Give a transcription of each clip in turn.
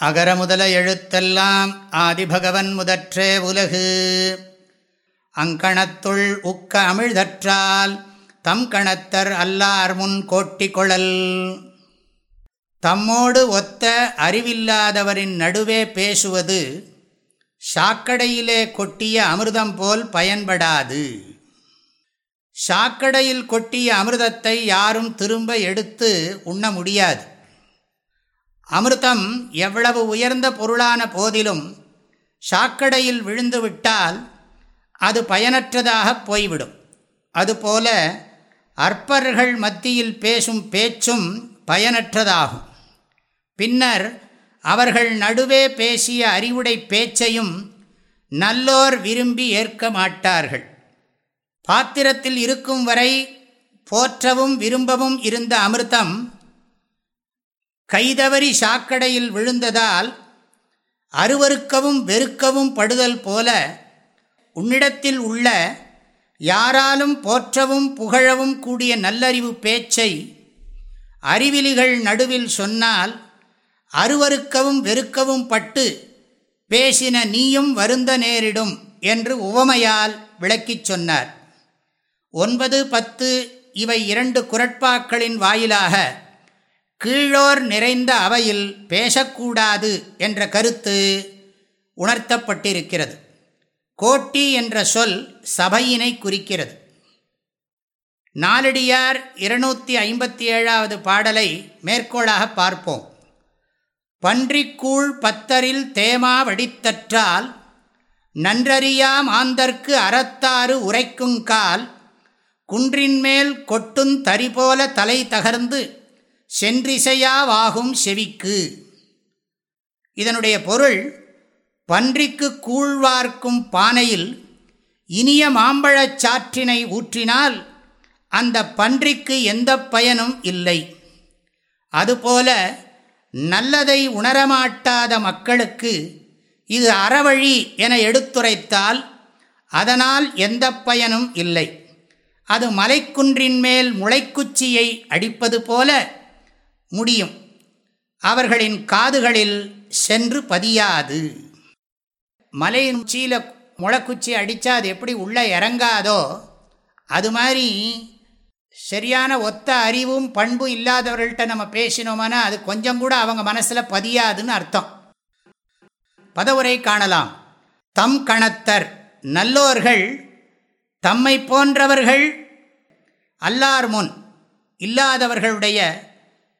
அகர முதல எழுத்தெல்லாம் ஆதிபகவன் முதற்றே உலகு. அங்கணத்துள் உக்க அமிழ்தற்றால் தம் கணத்தர் அல்லார் முன் கோட்டி கொழல் தம்மோடு ஒத்த அறிவில்லாதவரின் நடுவே பேசுவது சாக்கடையிலே கொட்டிய அமிர்தம் போல் பயன்படாது. சாக்கடையில் கொட்டிய அமிர்தத்தை யாரும் திரும்ப எடுத்து உண்ண முடியாது. அமிர்தம் எவ்வளவு உயர்ந்த பொருளான போதிலும் சாக்கடையில் விழுந்துவிட்டால் அது பயனற்றதாக போய்விடும். அதுபோல அற்பர்கள் மத்தியில் பேசும் பேச்சும் பயனற்றதாகும். பின்னர் அவர்கள் நடுவே பேசிய அறிவுடை பேச்சையும் நல்லோர் விரும்பி ஏற்க மாட்டார்கள். பாத்திரத்தில் இருக்கும் வரை போற்றவும் விரும்பவும் இருந்த அமிர்தம் கைதவறி சாக்கடையில் விழுந்ததால் அருவருக்கவும் வெறுக்கவும் படுதல் போல உன்னிடத்தில் உள்ள யாராலும் போற்றவும் புகழவும் கூடிய நல்லறிவு பேச்சை அறிவிலிகள் நடுவில் சொன்னால் அருவருக்கவும் வெறுக்கவும் பட்டு பேசின நீயும் வருந்த நேரிடும் என்று உவமையால் விளக்கிச் சொன்னார். ஒன்பது பத்து இவை இரண்டு குரட்பாக்களின் வாயிலாக கீழோர் நிறைந்த அவையில் பேசக்கூடாது என்ற கருத்து உணர்த்தப்பட்டிருக்கிறது. கோட்டி என்ற சொல் சபையினை குறிக்கிறது. நாலடியார் இருநூற்றி ஐம்பத்தி ஏழாவது பாடலை மேற்கோளாக பார்ப்போம். பன்றிக்கூழ் பத்தரில் தேமா வடித்தற்றால் நன்றறியா மாந்தர்க்கு அறத்தாறு உரைக்குங்கால் குன்றின்மேல் கொட்டுந் தரிபோல தலை தகர்ந்து சென்றிசையாவாகும் செவிக்கு. இதனுடைய பொருள் பன்றிக்கு கூழ்வார்க்கும் பானையில் இனிய மாம்பழச் சாற்றினை ஊற்றினால் அந்த பன்றிக்கு எந்த பயனும் இல்லை. அதுபோல நல்லதை உணரமாட்டாத மக்களுக்கு இது அறவழி என எடுத்துரைத்தால் அதனால் எந்த பயனும் இல்லை. அது மலைக்குன்றின் மேல் முளைக்குச்சியை அடிப்பது போல முடியும். அவர்களின் காதுகளில் சென்று பதியாது. மலையின் உச்சியில் முளைக்குச்சி அடித்தா அது எப்படி உள்ளே இறங்காதோ அது மாதிரி சரியான ஒத்த அறிவும் பண்பும் இல்லாதவர்கள்ட்ட நம்ம பேசினோம்னா அது கொஞ்சம் கூட அவங்க மனசில் பதியாதுன்னு அர்த்தம். பதவுரை காணலாம். தம் கணத்தர் நல்லோர்கள் தம்மை போன்றவர்கள் அல்லார் முன் இல்லாதவர்களுடைய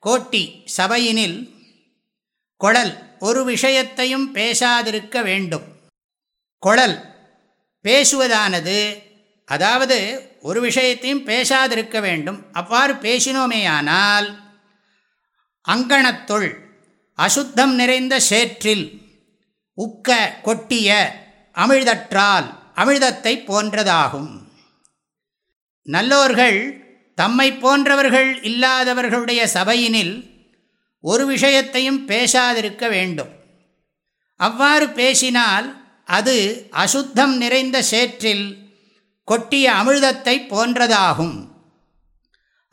கோட்டி சபையினில் கொழல் ஒரு விஷயத்தையும் பேசாதிருக்க வேண்டும். கொழல் பேசுவதானது? அதாவது ஒரு விஷயத்தையும் பேசாதிருக்க வேண்டும். அவ்வாறு பேசினோமேயானால் அங்கணத்துள் அசுத்தம் நிறைந்த சேற்றில் உக்க கொட்டிய அமிழ்தற்றால் அமிழ்தத்தை போன்றதாகும். நல்லோர்கள் தம்மை போன்றவர்கள் இல்லாதவர்களுடைய சபையினில் ஒரு விஷயத்தையும் பேசாதிருக்க வேண்டும். அவ்வாறு பேசினால் அது அசுத்தம் நிறைந்த சேற்றில் கொட்டிய அமிழ்தத்தை போன்றதாகும்.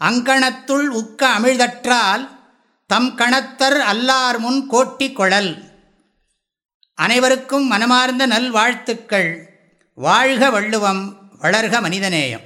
அங்கணத்துள் உக்க அமிழ்தற்றால் தம் கணத்தர் அல்லார் முன் கோட்டி கொழல். அனைவருக்கும் மனமார்ந்த நல்வாழ்த்துக்கள். வாழ்க வள்ளுவம் வளர்க மனிதநேயம்.